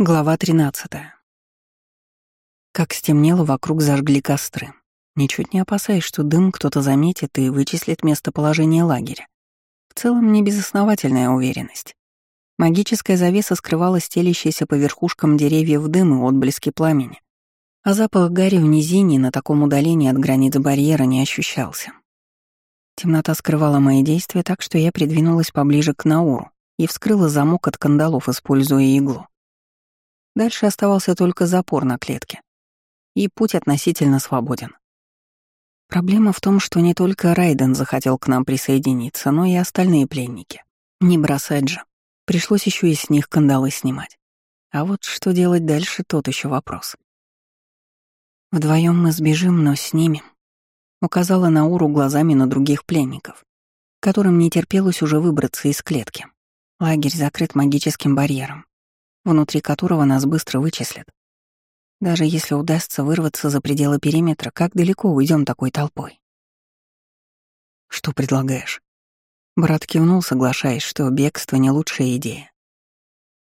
Глава 13. Как стемнело, вокруг зажгли костры. Ничуть не опасаясь, что дым кто-то заметит и вычислит местоположение лагеря. В целом, не безосновательная уверенность. Магическая завеса скрывала стелящийся по верхушкам деревьев дым и отблески пламени. А запах гари в низине на таком удалении от границ барьера не ощущался. Темнота скрывала мои действия, так что я придвинулась поближе к Науру и вскрыла замок от кандалов, используя иглу. Дальше оставался только запор на клетке. И путь относительно свободен. Проблема в том, что не только Райден захотел к нам присоединиться, но и остальные пленники. Не бросать же. Пришлось еще и с них кандалы снимать. А вот что делать дальше, тот еще вопрос. Вдвоем мы сбежим, но снимем. Указала Науру глазами на других пленников, которым не терпелось уже выбраться из клетки. Лагерь закрыт магическим барьером внутри которого нас быстро вычислят. Даже если удастся вырваться за пределы периметра, как далеко уйдем такой толпой? Что предлагаешь? Брат кивнул, соглашаясь, что бегство не лучшая идея.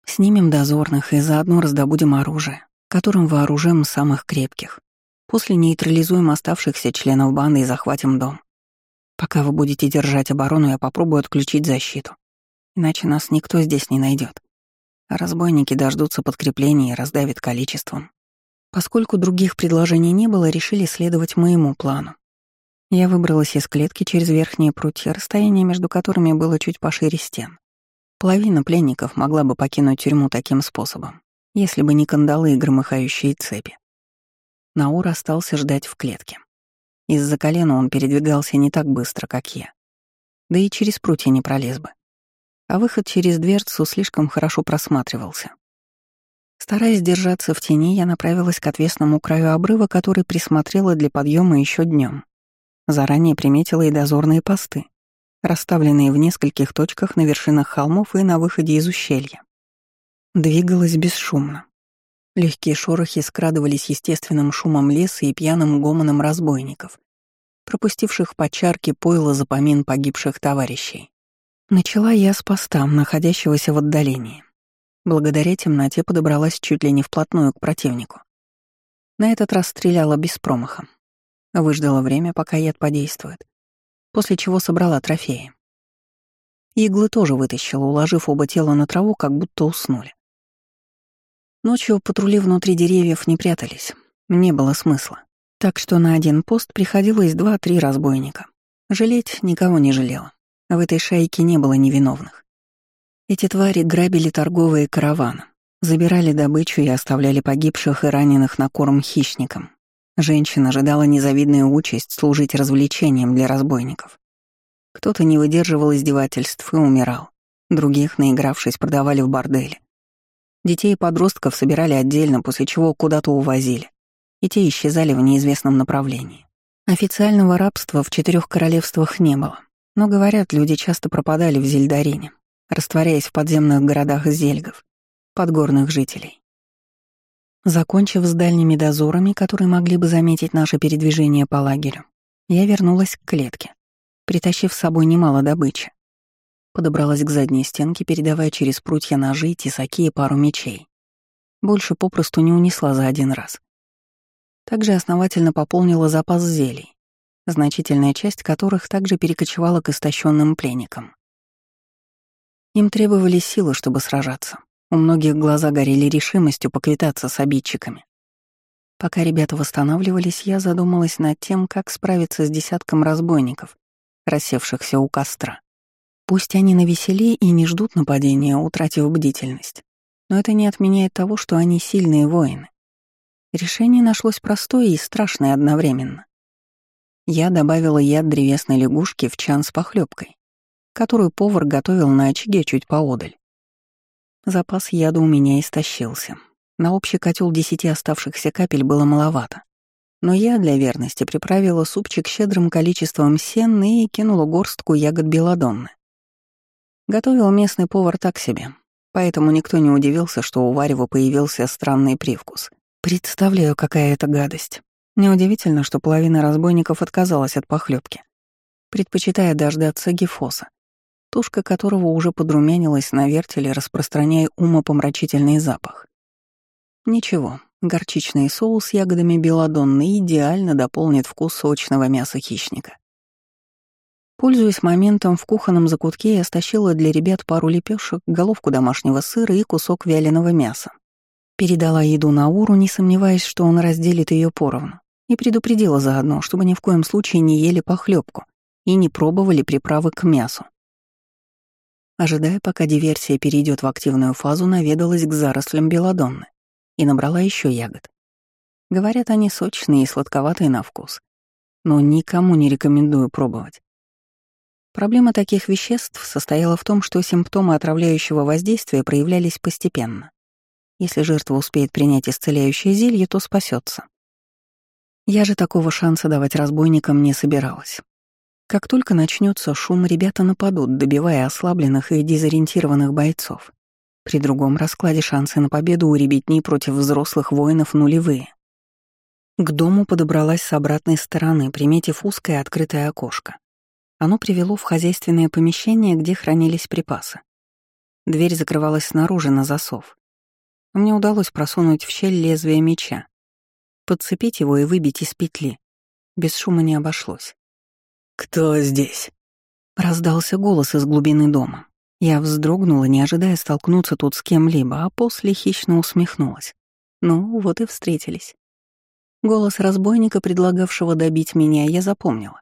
Снимем дозорных и заодно раздобудем оружие, которым вооружим самых крепких. После нейтрализуем оставшихся членов банды и захватим дом. Пока вы будете держать оборону, я попробую отключить защиту. Иначе нас никто здесь не найдет разбойники дождутся подкрепления и раздавят количеством. Поскольку других предложений не было, решили следовать моему плану. Я выбралась из клетки через верхние прутья, расстояние между которыми было чуть пошире стен. Половина пленников могла бы покинуть тюрьму таким способом, если бы не кандалы и громыхающие цепи. Наур остался ждать в клетке. Из-за колена он передвигался не так быстро, как я. Да и через прутья не пролез бы а выход через дверцу слишком хорошо просматривался. Стараясь держаться в тени, я направилась к отвесному краю обрыва, который присмотрела для подъема еще днем. Заранее приметила и дозорные посты, расставленные в нескольких точках на вершинах холмов и на выходе из ущелья. Двигалась бесшумно. Легкие шорохи скрадывались естественным шумом леса и пьяным гомоном разбойников, пропустивших по чарке пойла за помин погибших товарищей. Начала я с поста, находящегося в отдалении. Благодаря темноте подобралась чуть ли не вплотную к противнику. На этот раз стреляла без промаха. Выждала время, пока яд подействует, после чего собрала трофеи. Иглы тоже вытащила, уложив оба тела на траву, как будто уснули. Ночью патрули внутри деревьев не прятались, не было смысла. Так что на один пост приходилось два-три разбойника. Жалеть никого не жалела. В этой шайке не было невиновных. Эти твари грабили торговые караваны, забирали добычу и оставляли погибших и раненых на корм хищникам. Женщина ожидала незавидную участь служить развлечением для разбойников. Кто-то не выдерживал издевательств и умирал. Других, наигравшись, продавали в борделе. Детей и подростков собирали отдельно, после чего куда-то увозили. И те исчезали в неизвестном направлении. Официального рабства в четырех королевствах не было. Но, говорят, люди часто пропадали в Зельдарине, растворяясь в подземных городах зельгов, подгорных жителей. Закончив с дальними дозорами, которые могли бы заметить наше передвижение по лагерю, я вернулась к клетке, притащив с собой немало добычи. Подобралась к задней стенке, передавая через прутья ножи, тесаки и пару мечей. Больше попросту не унесла за один раз. Также основательно пополнила запас зелий, значительная часть которых также перекочевала к истощенным пленникам. Им требовались силы, чтобы сражаться. У многих глаза горели решимостью поквитаться с обидчиками. Пока ребята восстанавливались, я задумалась над тем, как справиться с десятком разбойников, рассевшихся у костра. Пусть они навеселее и не ждут нападения, утратив бдительность, но это не отменяет того, что они сильные воины. Решение нашлось простое и страшное одновременно. Я добавила яд древесной лягушки в чан с похлебкой, которую повар готовил на очаге чуть поодаль. Запас яда у меня истощился. На общий котел десяти оставшихся капель было маловато. Но я для верности приправила супчик щедрым количеством сен и кинула горстку ягод белодонны. Готовил местный повар так себе, поэтому никто не удивился, что у варева появился странный привкус. Представляю, какая это гадость. Неудивительно, что половина разбойников отказалась от похлебки, предпочитая дождаться гифоса, тушка которого уже подрумянилась на вертеле, распространяя умопомрачительный запах. Ничего, горчичный соус с ягодами белладонны идеально дополнит вкус сочного мяса хищника. Пользуясь моментом, в кухонном закутке я стащила для ребят пару лепешек, головку домашнего сыра и кусок вяленого мяса. Передала еду Науру, не сомневаясь, что он разделит ее поровну, и предупредила заодно, чтобы ни в коем случае не ели похлебку и не пробовали приправы к мясу. Ожидая, пока диверсия перейдет в активную фазу, наведалась к зарослям белодонны и набрала еще ягод. Говорят, они сочные и сладковатые на вкус. Но никому не рекомендую пробовать. Проблема таких веществ состояла в том, что симптомы отравляющего воздействия проявлялись постепенно. Если жертва успеет принять исцеляющее зелье, то спасется. Я же такого шанса давать разбойникам не собиралась. Как только начнется шум, ребята нападут, добивая ослабленных и дезориентированных бойцов. При другом раскладе шансы на победу у ребятни против взрослых воинов нулевые. К дому подобралась с обратной стороны, приметив узкое открытое окошко. Оно привело в хозяйственное помещение, где хранились припасы. Дверь закрывалась снаружи на засов. Мне удалось просунуть в щель лезвие меча, подцепить его и выбить из петли. Без шума не обошлось. «Кто здесь?» Раздался голос из глубины дома. Я вздрогнула, не ожидая столкнуться тут с кем-либо, а после хищно усмехнулась. Ну, вот и встретились. Голос разбойника, предлагавшего добить меня, я запомнила.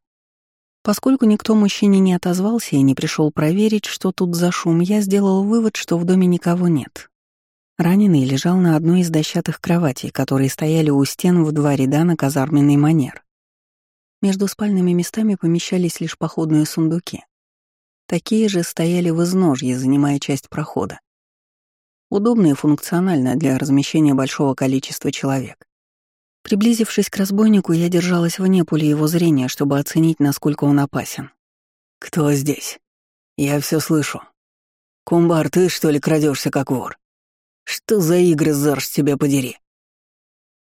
Поскольку никто мужчине не отозвался и не пришел проверить, что тут за шум, я сделал вывод, что в доме никого нет. Раненый лежал на одной из дощатых кроватей, которые стояли у стен в два ряда на казарменный манер. Между спальными местами помещались лишь походные сундуки. Такие же стояли в изножье, занимая часть прохода. Удобно и функционально для размещения большого количества человек. Приблизившись к разбойнику, я держалась вне поля его зрения, чтобы оценить, насколько он опасен. «Кто здесь? Я все слышу. Кумбар, ты что ли крадешься как вор? Что за игры, Зарж, тебя подери?»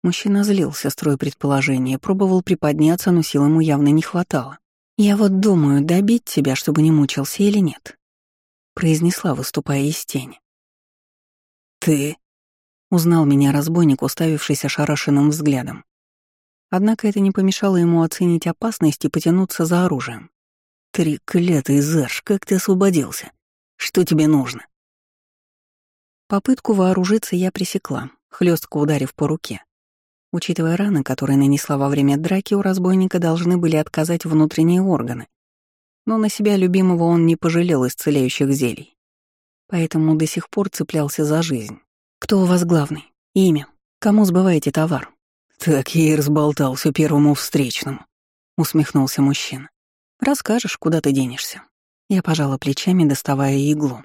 Мужчина злился, строя предположение, пробовал приподняться, но сил ему явно не хватало. «Я вот думаю, добить тебя, чтобы не мучился или нет?» произнесла, выступая из тени. «Ты?» Узнал меня разбойник, уставившись ошарашенным взглядом. Однако это не помешало ему оценить опасность и потянуться за оружием. «Треклятый Зерш, как ты освободился? Что тебе нужно?» Попытку вооружиться я пресекла, хлестко ударив по руке. Учитывая раны, которые нанесла во время драки, у разбойника должны были отказать внутренние органы. Но на себя любимого он не пожалел исцеляющих зелий. Поэтому до сих пор цеплялся за жизнь. «Кто у вас главный? Имя? Кому сбываете товар?» «Так я и разболтался первому встречному», — усмехнулся мужчина. «Расскажешь, куда ты денешься?» Я пожала плечами, доставая иглу.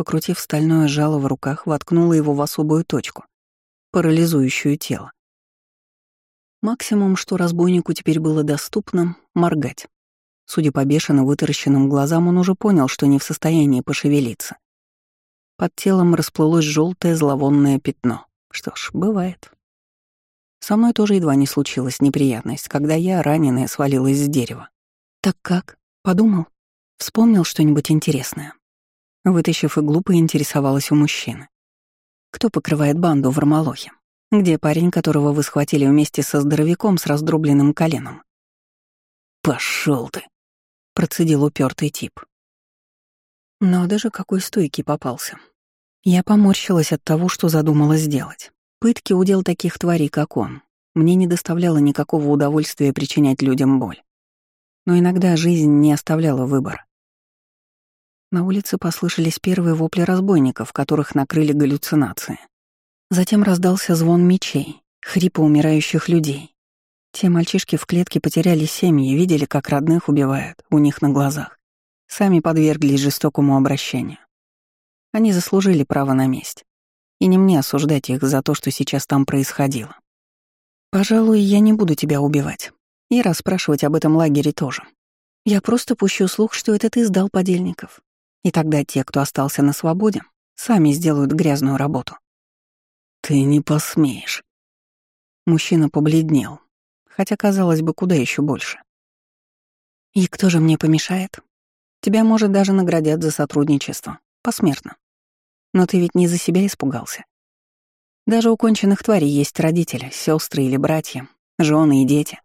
Покрутив стальное жало в руках, воткнула его в особую точку, парализующую тело. Максимум, что разбойнику теперь было доступно — моргать. Судя по бешено вытаращенным глазам, он уже понял, что не в состоянии пошевелиться. Под телом расплылось желтое зловонное пятно. Что ж, бывает. Со мной тоже едва не случилась неприятность, когда я, раненая, свалилась с дерева. «Так как? Подумал? Вспомнил что-нибудь интересное?» Вытащив иглу, поинтересовалась у мужчины. «Кто покрывает банду в Армалохе? Где парень, которого вы схватили вместе со здоровяком с раздробленным коленом?» Пошел ты!» — процедил упертый тип. Но даже какой стойкий попался. Я поморщилась от того, что задумала сделать. Пытки удел таких тварей, как он. Мне не доставляло никакого удовольствия причинять людям боль. Но иногда жизнь не оставляла выбора. На улице послышались первые вопли разбойников, которых накрыли галлюцинации. Затем раздался звон мечей, хрипы умирающих людей. Те мальчишки в клетке потеряли семьи, видели, как родных убивают у них на глазах. Сами подверглись жестокому обращению. Они заслужили право на месть. И не мне осуждать их за то, что сейчас там происходило. Пожалуй, я не буду тебя убивать. И расспрашивать об этом лагере тоже. Я просто пущу слух, что это ты сдал подельников. И тогда те, кто остался на свободе, сами сделают грязную работу. Ты не посмеешь. Мужчина побледнел, хотя, казалось бы, куда еще больше. И кто же мне помешает? Тебя, может, даже наградят за сотрудничество. Посмертно. Но ты ведь не за себя испугался. Даже у конченных тварей есть родители, сестры или братья, жены и дети.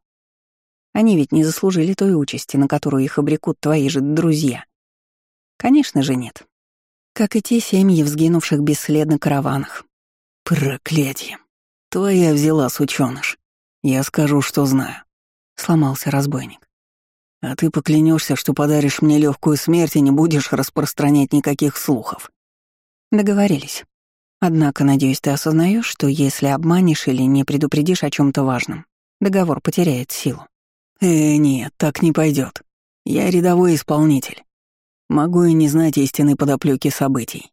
Они ведь не заслужили той участи, на которую их обрекут твои же друзья. Конечно же нет. Как и те семьи, взгинувших бесследно караванах. Проклятие. Твоя взяла, сучёныш. Я скажу, что знаю. Сломался разбойник. А ты поклянешься, что подаришь мне легкую смерть и не будешь распространять никаких слухов. Договорились. Однако, надеюсь, ты осознаешь, что если обманешь или не предупредишь о чем то важном, договор потеряет силу. Э, нет, так не пойдет. Я рядовой исполнитель. Могу и не знать истинной подоплеки событий.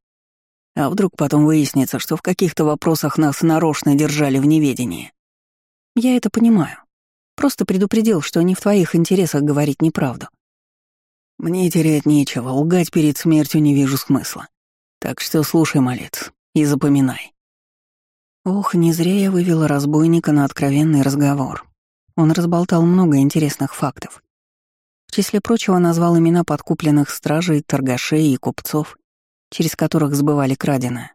А вдруг потом выяснится, что в каких-то вопросах нас нарочно держали в неведении? Я это понимаю. Просто предупредил, что не в твоих интересах говорить неправду. Мне терять нечего, лгать перед смертью не вижу смысла. Так что слушай, малец, и запоминай. Ох, не зря я вывела разбойника на откровенный разговор. Он разболтал много интересных фактов. Числе прочего назвал имена подкупленных стражей, торгашей и купцов, через которых сбывали краденое,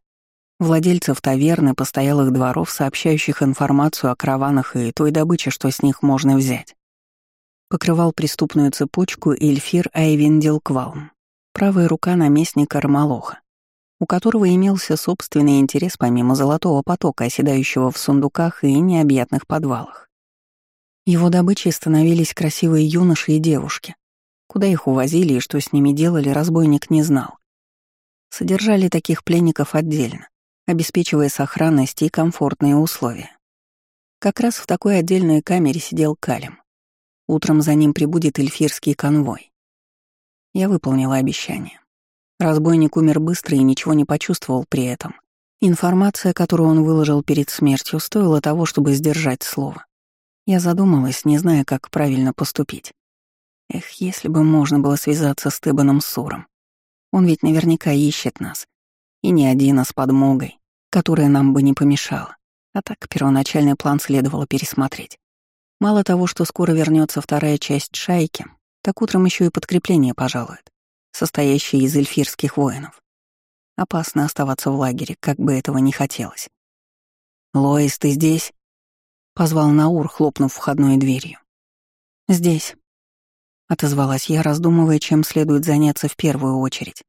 владельцев таверны, постоялых дворов, сообщающих информацию о караванах и той добыче, что с них можно взять. Покрывал преступную цепочку Эльфир Айвиндел Квалм, правая рука наместника Ромолоха, у которого имелся собственный интерес помимо золотого потока, оседающего в сундуках и необъятных подвалах. Его добычей становились красивые юноши и девушки. Куда их увозили и что с ними делали, разбойник не знал. Содержали таких пленников отдельно, обеспечивая сохранность и комфортные условия. Как раз в такой отдельной камере сидел Калим. Утром за ним прибудет эльфирский конвой. Я выполнила обещание. Разбойник умер быстро и ничего не почувствовал при этом. Информация, которую он выложил перед смертью, стоила того, чтобы сдержать слово. Я задумалась, не зная, как правильно поступить. Эх, если бы можно было связаться с Тебаном Суром. Он ведь наверняка ищет нас. И не один, а с подмогой, которая нам бы не помешала. А так первоначальный план следовало пересмотреть. Мало того, что скоро вернется вторая часть шайки, так утром еще и подкрепление пожалует, состоящее из эльфирских воинов. Опасно оставаться в лагере, как бы этого не хотелось. «Лоис, ты здесь?» — позвал Наур, хлопнув входной дверью. «Здесь», — отозвалась я, раздумывая, чем следует заняться в первую очередь.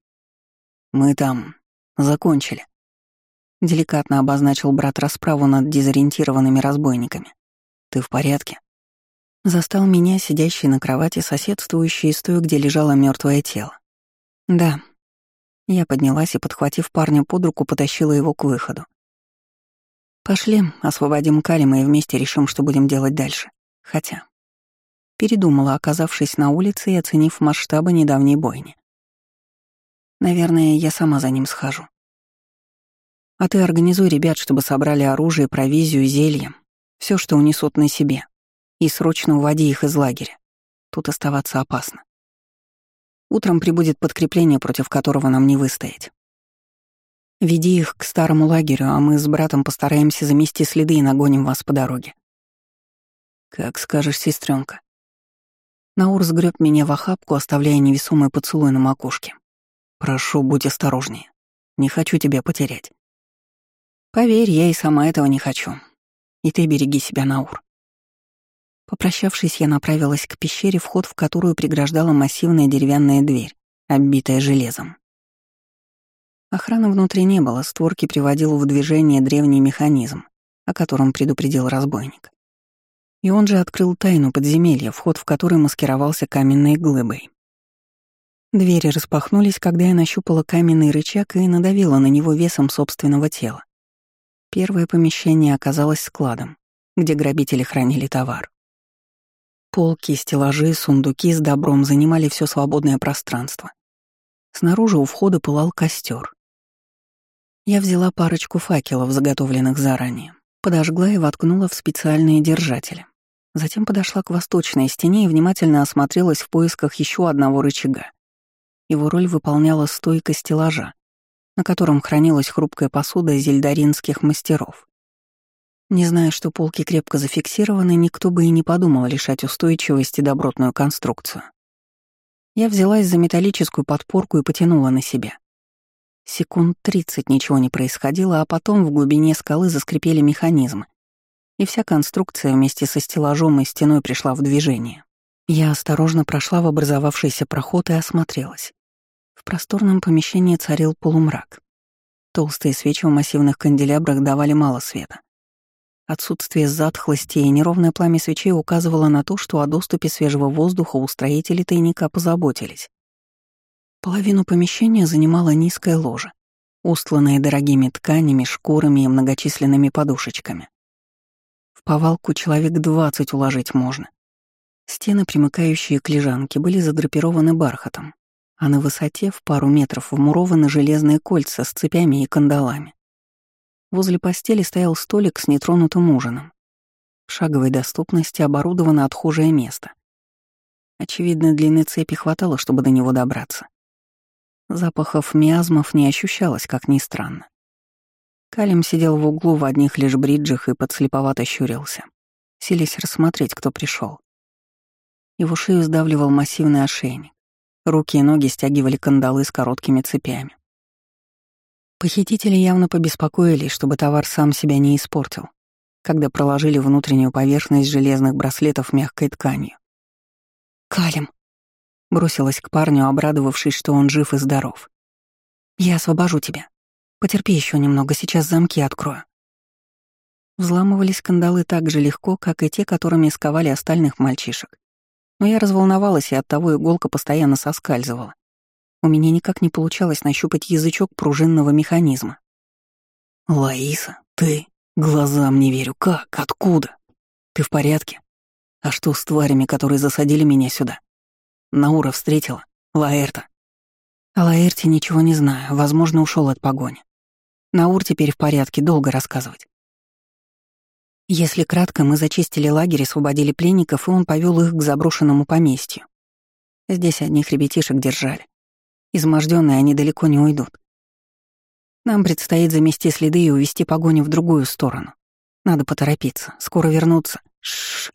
«Мы там закончили», — деликатно обозначил брат расправу над дезориентированными разбойниками. «Ты в порядке?» Застал меня, сидящий на кровати, соседствующей с той, где лежало мертвое тело. «Да». Я поднялась и, подхватив парня под руку, потащила его к выходу. «Пошли, освободим Калима и вместе решим, что будем делать дальше. Хотя...» Передумала, оказавшись на улице и оценив масштабы недавней бойни. Наверное, я сама за ним схожу. А ты организуй ребят, чтобы собрали оружие, провизию, зелья, все, что унесут на себе, и срочно уводи их из лагеря. Тут оставаться опасно. Утром прибудет подкрепление, против которого нам не выстоять. Веди их к старому лагерю, а мы с братом постараемся замести следы и нагоним вас по дороге. Как скажешь, сестренка. Наур сгреб меня в охапку, оставляя невесомый поцелуй на макушке. «Прошу, будь осторожнее. Не хочу тебя потерять». «Поверь, я и сама этого не хочу. И ты береги себя, Наур». Попрощавшись, я направилась к пещере, вход в которую преграждала массивная деревянная дверь, оббитая железом. Охраны внутри не было, створки приводил в движение древний механизм, о котором предупредил разбойник. И он же открыл тайну подземелья, вход в который маскировался каменной глыбой. Двери распахнулись, когда я нащупала каменный рычаг и надавила на него весом собственного тела. Первое помещение оказалось складом, где грабители хранили товар. Полки, стеллажи, сундуки с добром занимали все свободное пространство. Снаружи у входа пылал костер. Я взяла парочку факелов, заготовленных заранее, подожгла и воткнула в специальные держатели. Затем подошла к восточной стене и внимательно осмотрелась в поисках еще одного рычага. Его роль выполняла стойка стеллажа, на котором хранилась хрупкая посуда зельдаринских мастеров. Не зная, что полки крепко зафиксированы, никто бы и не подумал лишать устойчивости добротную конструкцию. Я взялась за металлическую подпорку и потянула на себя. Секунд тридцать ничего не происходило, а потом в глубине скалы заскрипели механизмы, и вся конструкция вместе со стеллажом и стеной пришла в движение. Я осторожно прошла в образовавшийся проход и осмотрелась. В просторном помещении царил полумрак. Толстые свечи в массивных канделябрах давали мало света. Отсутствие затхлости и неровное пламя свечей указывало на то, что о доступе свежего воздуха у строителей тайника позаботились. Половину помещения занимала низкая ложа, устланная дорогими тканями, шкурами и многочисленными подушечками. В повалку человек двадцать уложить можно. Стены, примыкающие к лежанке, были задрапированы бархатом, а на высоте в пару метров вмурованы железные кольца с цепями и кандалами. Возле постели стоял столик с нетронутым ужином. В шаговой доступности оборудовано отхожее место. Очевидно, длины цепи хватало, чтобы до него добраться. Запахов миазмов не ощущалось, как ни странно. Калим сидел в углу в одних лишь бриджах и подслеповато щурился, силясь рассмотреть, кто пришел. Его шею сдавливал массивный ошейник. Руки и ноги стягивали кандалы с короткими цепями. Похитители явно побеспокоились, чтобы товар сам себя не испортил, когда проложили внутреннюю поверхность железных браслетов мягкой тканью. «Калим!» — бросилась к парню, обрадовавшись, что он жив и здоров. «Я освобожу тебя. Потерпи еще немного, сейчас замки открою». Взламывались кандалы так же легко, как и те, которыми сковали остальных мальчишек. Но я разволновалась, и оттого иголка постоянно соскальзывала. У меня никак не получалось нащупать язычок пружинного механизма. «Лаиса, ты? Глазам не верю. Как? Откуда? Ты в порядке? А что с тварями, которые засадили меня сюда? Наура встретила? Лаэрта?» О Лаэрте ничего не знаю, возможно, ушел от погони. Наур теперь в порядке, долго рассказывать. Если кратко, мы зачистили лагерь, освободили пленников, и он повел их к заброшенному поместью. Здесь одних ребятишек держали. Изможденные они далеко не уйдут. Нам предстоит замести следы и увести погоню в другую сторону. Надо поторопиться, скоро вернуться. Шш.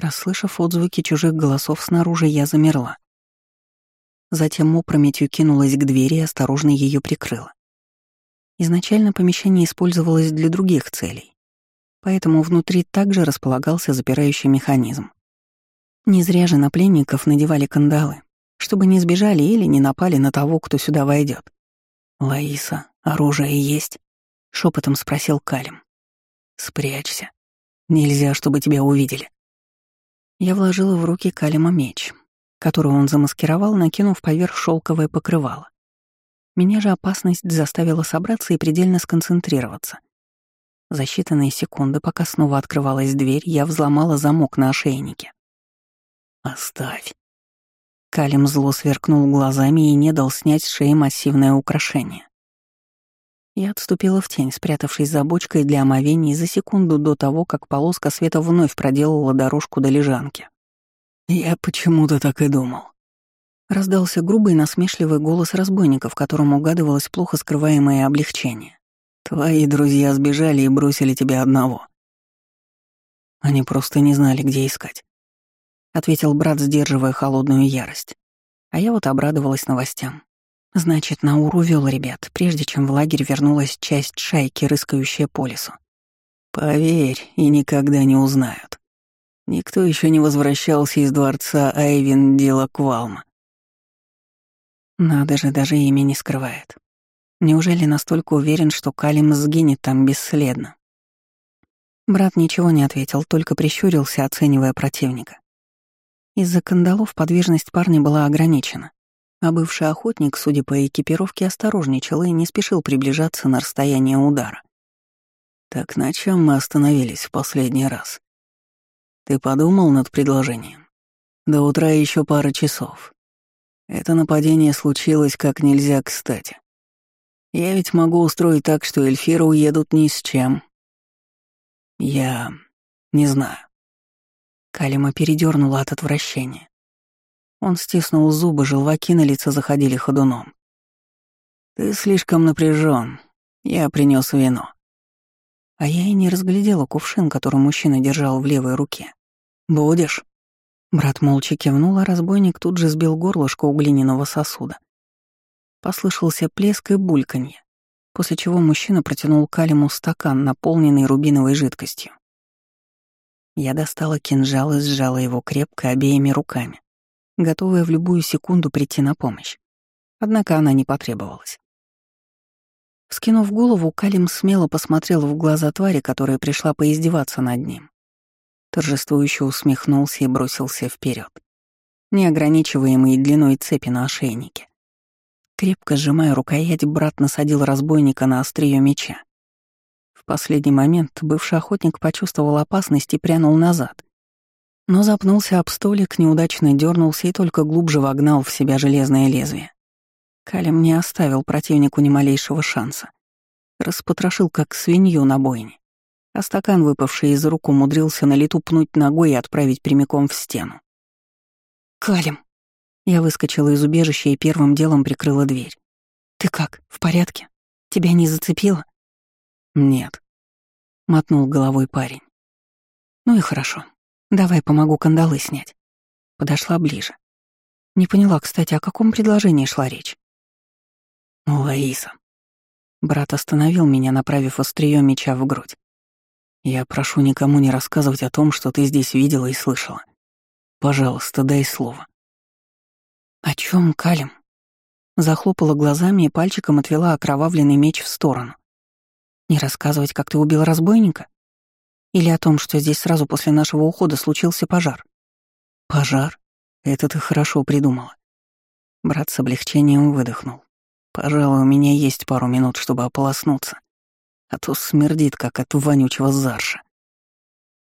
Расслышав отзвуки чужих голосов снаружи, я замерла. Затем опрометью кинулась к двери и осторожно ее прикрыла. Изначально помещение использовалось для других целей, поэтому внутри также располагался запирающий механизм. Не зря же на пленников надевали кандалы, чтобы не сбежали или не напали на того, кто сюда войдет. «Лаиса, оружие есть?» — шепотом спросил Калим. «Спрячься. Нельзя, чтобы тебя увидели». Я вложила в руки Калима меч, который он замаскировал, накинув поверх шелковое покрывало. Меня же опасность заставила собраться и предельно сконцентрироваться. За считанные секунды, пока снова открывалась дверь, я взломала замок на ошейнике. «Оставь», Калим зло сверкнул глазами и не дал снять с шеи массивное украшение. Я отступила в тень, спрятавшись за бочкой для омовений за секунду до того, как полоска света вновь проделала дорожку до лежанки. «Я почему-то так и думал». Раздался грубый насмешливый голос разбойника, в котором угадывалось плохо скрываемое облегчение. «Твои друзья сбежали и бросили тебя одного». Они просто не знали, где искать. — ответил брат, сдерживая холодную ярость. А я вот обрадовалась новостям. Значит, Наур увел ребят, прежде чем в лагерь вернулась часть шайки, рыскающая по лесу. Поверь, и никогда не узнают. Никто еще не возвращался из дворца Айвин Дила Квалма. Надо же, даже имя не скрывает. Неужели настолько уверен, что Калим сгинет там бесследно? Брат ничего не ответил, только прищурился, оценивая противника. Из-за кандалов подвижность парня была ограничена, а бывший охотник, судя по экипировке, осторожничал и не спешил приближаться на расстояние удара. «Так на чем мы остановились в последний раз? Ты подумал над предложением? До утра еще пара часов. Это нападение случилось как нельзя кстати. Я ведь могу устроить так, что эльфиры уедут ни с чем. Я не знаю. Калима передернула от отвращения. Он стиснул зубы, желваки на лице заходили ходуном. «Ты слишком напряжен. Я принес вино». А я и не разглядела кувшин, который мужчина держал в левой руке. «Будешь?» Брат молча кивнул, а разбойник тут же сбил горлышко у глиняного сосуда. Послышался плеск и бульканье, после чего мужчина протянул Калиму стакан, наполненный рубиновой жидкостью. Я достала кинжал и сжала его крепко обеими руками, готовая в любую секунду прийти на помощь. Однако она не потребовалась. Скинув голову, Калим смело посмотрел в глаза твари, которая пришла поиздеваться над ним. Торжествующе усмехнулся и бросился вперед, не ограничиваемый длиной цепи на ошейнике. Крепко сжимая рукоять, брат насадил разбойника на острие меча. В последний момент бывший охотник почувствовал опасность и прянул назад. Но запнулся об столик, неудачно дернулся и только глубже вогнал в себя железное лезвие. Калим не оставил противнику ни малейшего шанса. Распотрошил, как свинью на бойне. А стакан, выпавший из рук, умудрился на лету пнуть ногой и отправить прямиком в стену. «Калим!» Я выскочила из убежища и первым делом прикрыла дверь. «Ты как, в порядке? Тебя не зацепило?» «Нет», — мотнул головой парень. «Ну и хорошо. Давай помогу кандалы снять». Подошла ближе. Не поняла, кстати, о каком предложении шла речь. «Ну, Лаиса». Брат остановил меня, направив острие меча в грудь. «Я прошу никому не рассказывать о том, что ты здесь видела и слышала. Пожалуйста, дай слово». «О чем, Калим?» Захлопала глазами и пальчиком отвела окровавленный меч в сторону. «Не рассказывать, как ты убил разбойника? Или о том, что здесь сразу после нашего ухода случился пожар?» «Пожар? Это ты хорошо придумала». Брат с облегчением выдохнул. Пожалуй, у меня есть пару минут, чтобы ополоснуться. А то смердит, как от вонючего зарша.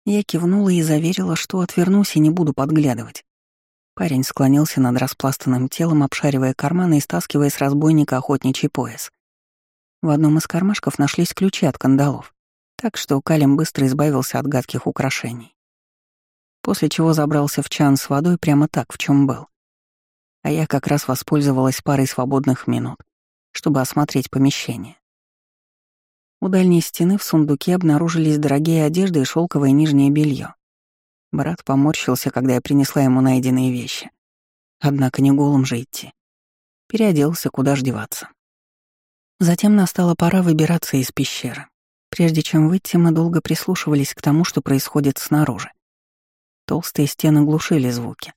Я кивнула и заверила, что отвернусь и не буду подглядывать. Парень склонился над распластанным телом, обшаривая карманы и стаскивая с разбойника охотничий пояс. В одном из кармашков нашлись ключи от кандалов, так что Калим быстро избавился от гадких украшений. После чего забрался в чан с водой прямо так, в чем был а я как раз воспользовалась парой свободных минут, чтобы осмотреть помещение. У дальней стены в сундуке обнаружились дорогие одежды и шелковое нижнее белье. Брат поморщился, когда я принесла ему найденные вещи. Однако не голым же идти. Переоделся, куда ж деваться. Затем настала пора выбираться из пещеры. Прежде чем выйти, мы долго прислушивались к тому, что происходит снаружи. Толстые стены глушили звуки.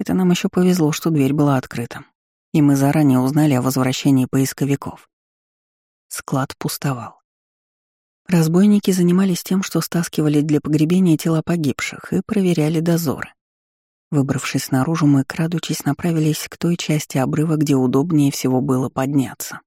Это нам еще повезло, что дверь была открыта, и мы заранее узнали о возвращении поисковиков. Склад пустовал. Разбойники занимались тем, что стаскивали для погребения тела погибших и проверяли дозоры. Выбравшись наружу, мы, крадучись, направились к той части обрыва, где удобнее всего было подняться.